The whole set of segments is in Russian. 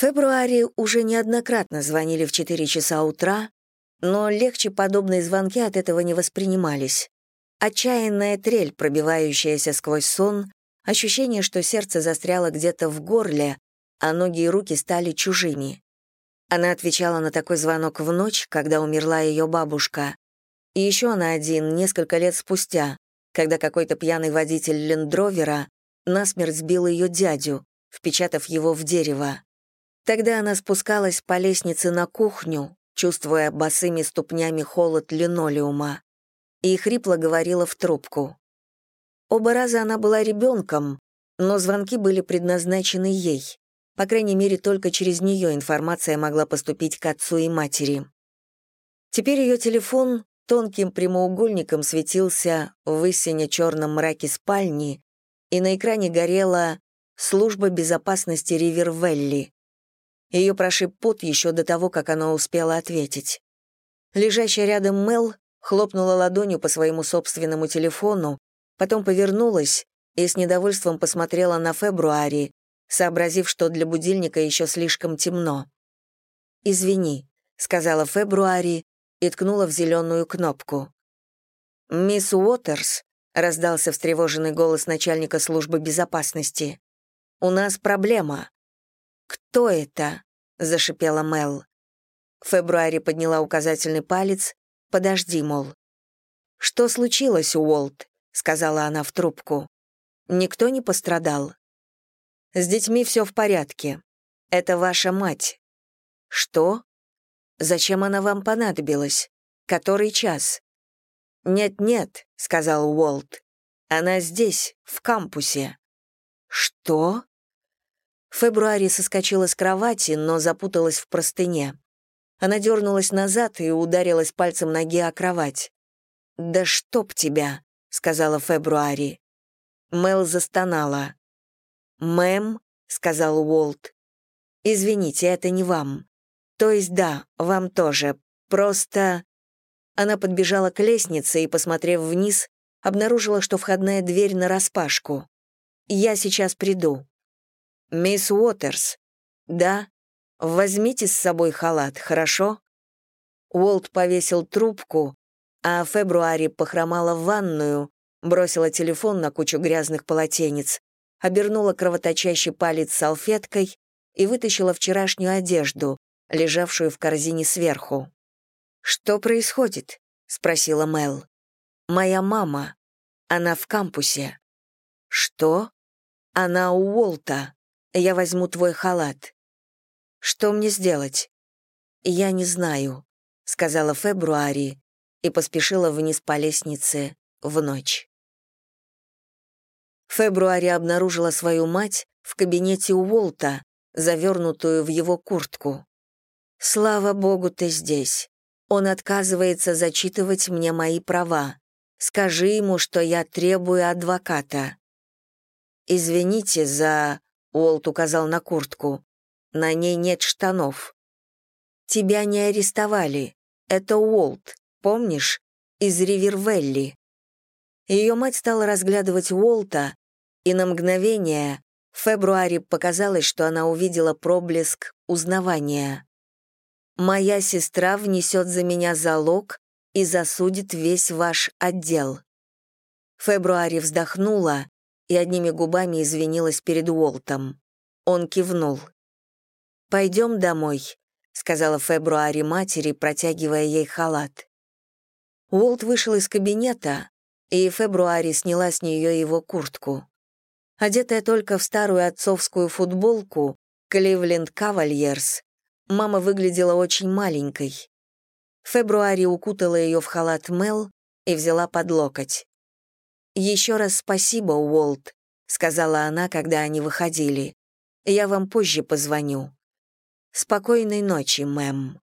Фебруаре уже неоднократно звонили в 4 часа утра, но легче подобные звонки от этого не воспринимались. Отчаянная трель, пробивающаяся сквозь сон, ощущение, что сердце застряло где-то в горле, а ноги и руки стали чужими. Она отвечала на такой звонок в ночь, когда умерла ее бабушка, и еще на один несколько лет спустя, когда какой-то пьяный водитель лендровера насмерть сбил ее дядю, впечатав его в дерево. Тогда она спускалась по лестнице на кухню, чувствуя босыми ступнями холод линолеума, и хрипло говорила в трубку. Оба раза она была ребенком, но звонки были предназначены ей. По крайней мере, только через нее информация могла поступить к отцу и матери. Теперь ее телефон тонким прямоугольником светился в высине черном мраке спальни, и на экране горела «Служба безопасности Ривервелли». Ее прошиб пот еще до того, как она успела ответить. Лежащая рядом Мел хлопнула ладонью по своему собственному телефону, потом повернулась и с недовольством посмотрела на Фебруари, сообразив, что для будильника еще слишком темно. «Извини», — сказала Фебруари и ткнула в зеленую кнопку. «Мисс Уотерс», — раздался встревоженный голос начальника службы безопасности, — «у нас проблема». «Кто это?» — зашипела Мел. Фебруари подняла указательный палец. «Подожди, мол». «Что случилось, Уолт?» — сказала она в трубку. «Никто не пострадал?» «С детьми все в порядке. Это ваша мать». «Что? Зачем она вам понадобилась? Который час?» «Нет-нет», — сказал Уолт. «Она здесь, в кампусе». «Что?» Фебруари соскочила с кровати, но запуталась в простыне. Она дернулась назад и ударилась пальцем ноги о кровать. «Да чтоб тебя!» — сказала Фебруари. Мел застонала. «Мэм», — сказал Уолт. «Извините, это не вам. То есть да, вам тоже. Просто...» Она подбежала к лестнице и, посмотрев вниз, обнаружила, что входная дверь нараспашку. «Я сейчас приду». «Мисс Уотерс». «Да. Возьмите с собой халат, хорошо?» Уолт повесил трубку, а Фебруари похромала в ванную, бросила телефон на кучу грязных полотенец, обернула кровоточащий палец салфеткой и вытащила вчерашнюю одежду, лежавшую в корзине сверху. «Что происходит?» — спросила Мел. «Моя мама. Она в кампусе». «Что?» «Она у Уолта. Я возьму твой халат». «Что мне сделать?» «Я не знаю», — сказала Фебруари и поспешила вниз по лестнице в ночь. Фебруари обнаружила свою мать в кабинете у Уолта, завернутую в его куртку. «Слава богу, ты здесь. Он отказывается зачитывать мне мои права. Скажи ему, что я требую адвоката». «Извините за...» — Уолт указал на куртку. «На ней нет штанов». «Тебя не арестовали. Это Уолт, помнишь? Из Ривервелли». Ее мать стала разглядывать Уолта, и на мгновение в февруаре показалось, что она увидела проблеск узнавания. «Моя сестра внесет за меня залог и засудит весь ваш отдел». Фебруари вздохнула и одними губами извинилась перед Уолтом. Он кивнул. «Пойдем домой», — сказала Фебруари матери, протягивая ей халат. Уолт вышел из кабинета, и Фебруари сняла с нее его куртку. Одетая только в старую отцовскую футболку «Кливленд Кавальерс», мама выглядела очень маленькой. Фебруари укутала ее в халат Мел и взяла под локоть. «Еще раз спасибо, Уолт», — сказала она, когда они выходили. «Я вам позже позвоню». «Спокойной ночи, мэм».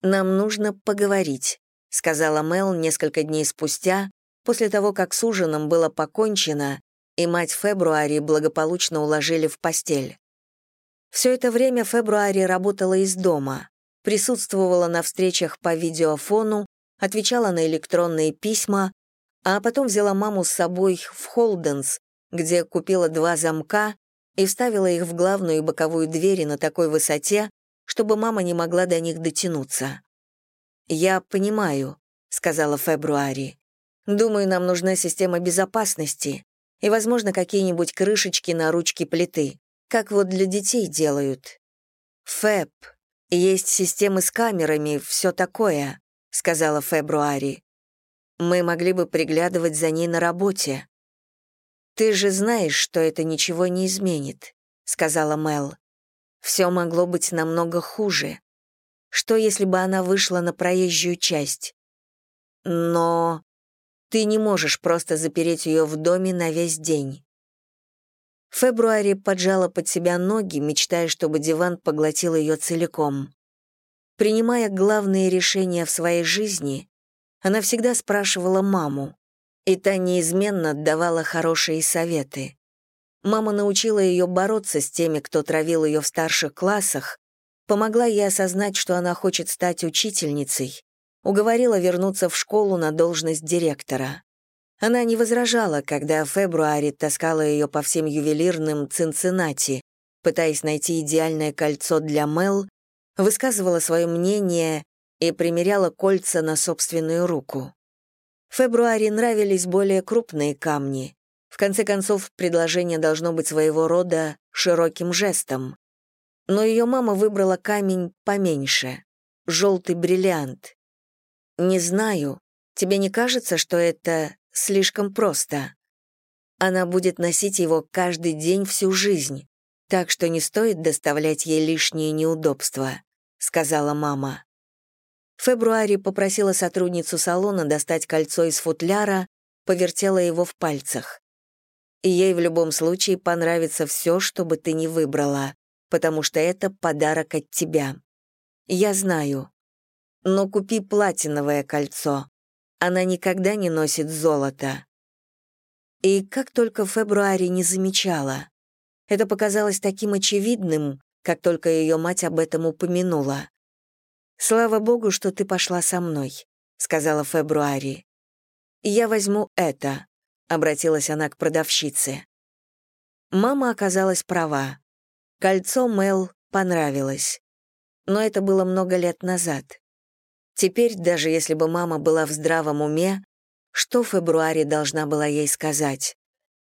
«Нам нужно поговорить», — сказала Мел несколько дней спустя, после того, как с ужином было покончено, и мать Фебруари благополучно уложили в постель. Все это время Фебруари работала из дома, присутствовала на встречах по видеофону, отвечала на электронные письма, а потом взяла маму с собой в Холденс, где купила два замка и вставила их в главную и боковую двери на такой высоте, чтобы мама не могла до них дотянуться. «Я понимаю», — сказала Фебруари. «Думаю, нам нужна система безопасности и, возможно, какие-нибудь крышечки на ручке плиты, как вот для детей делают». «Феб, есть системы с камерами, все такое», — сказала Фебруари. «Мы могли бы приглядывать за ней на работе». «Ты же знаешь, что это ничего не изменит», — сказала Мел. «Все могло быть намного хуже. Что, если бы она вышла на проезжую часть? Но ты не можешь просто запереть ее в доме на весь день». Фебруари поджала под себя ноги, мечтая, чтобы диван поглотил ее целиком. Принимая главные решения в своей жизни, она всегда спрашивала маму, и та неизменно давала хорошие советы. Мама научила ее бороться с теми, кто травил ее в старших классах, помогла ей осознать, что она хочет стать учительницей, уговорила вернуться в школу на должность директора. Она не возражала, когда в февруаре таскала ее по всем ювелирным Цинциннати, пытаясь найти идеальное кольцо для Мел, высказывала свое мнение и примеряла кольца на собственную руку. Фебруаре нравились более крупные камни. В конце концов, предложение должно быть своего рода широким жестом. Но ее мама выбрала камень поменьше — желтый бриллиант. «Не знаю, тебе не кажется, что это слишком просто?» Она будет носить его каждый день всю жизнь, так что не стоит доставлять ей лишние неудобства», — сказала мама. Фебруари попросила сотрудницу салона достать кольцо из футляра, повертела его в пальцах. ей в любом случае понравится все, что бы ты ни выбрала, потому что это подарок от тебя. Я знаю. Но купи платиновое кольцо. Она никогда не носит золото. И как только Фебруари не замечала. Это показалось таким очевидным, как только ее мать об этом упомянула. «Слава богу, что ты пошла со мной», — сказала Фебруари. «Я возьму это», — обратилась она к продавщице. Мама оказалась права. Кольцо Мел понравилось. Но это было много лет назад. Теперь, даже если бы мама была в здравом уме, что Фебруари должна была ей сказать?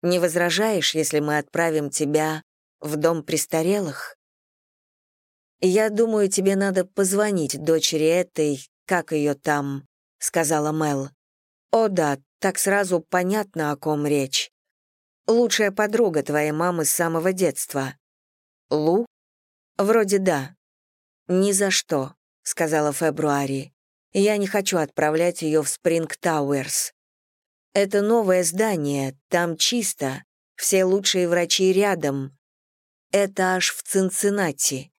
«Не возражаешь, если мы отправим тебя в дом престарелых?» «Я думаю, тебе надо позвонить дочери этой, как ее там», — сказала Мел. «О да, так сразу понятно, о ком речь. Лучшая подруга твоей мамы с самого детства». «Лу?» «Вроде да». «Ни за что», — сказала Фебруари. «Я не хочу отправлять ее в Спринг Тауэрс. Это новое здание, там чисто, все лучшие врачи рядом. Это аж в Цинциннати.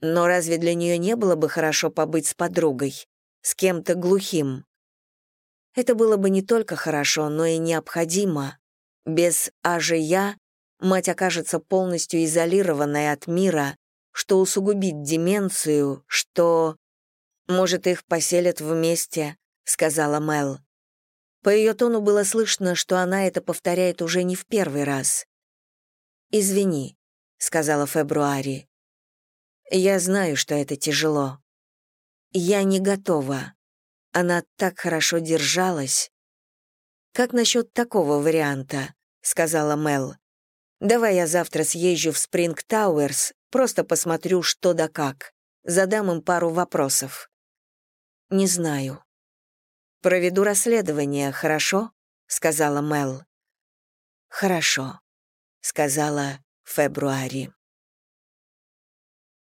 Но разве для нее не было бы хорошо побыть с подругой, с кем-то глухим? Это было бы не только хорошо, но и необходимо. Без «аже я» мать окажется полностью изолированной от мира, что усугубит деменцию, что... «Может, их поселят вместе», — сказала Мел. По ее тону было слышно, что она это повторяет уже не в первый раз. «Извини», — сказала Фебруари. Я знаю, что это тяжело. Я не готова. Она так хорошо держалась. «Как насчет такого варианта?» — сказала Мел. «Давай я завтра съезжу в Спринг Тауэрс, просто посмотрю, что да как. Задам им пару вопросов». «Не знаю». «Проведу расследование, хорошо?» — сказала Мел. «Хорошо», — сказала Фебруари.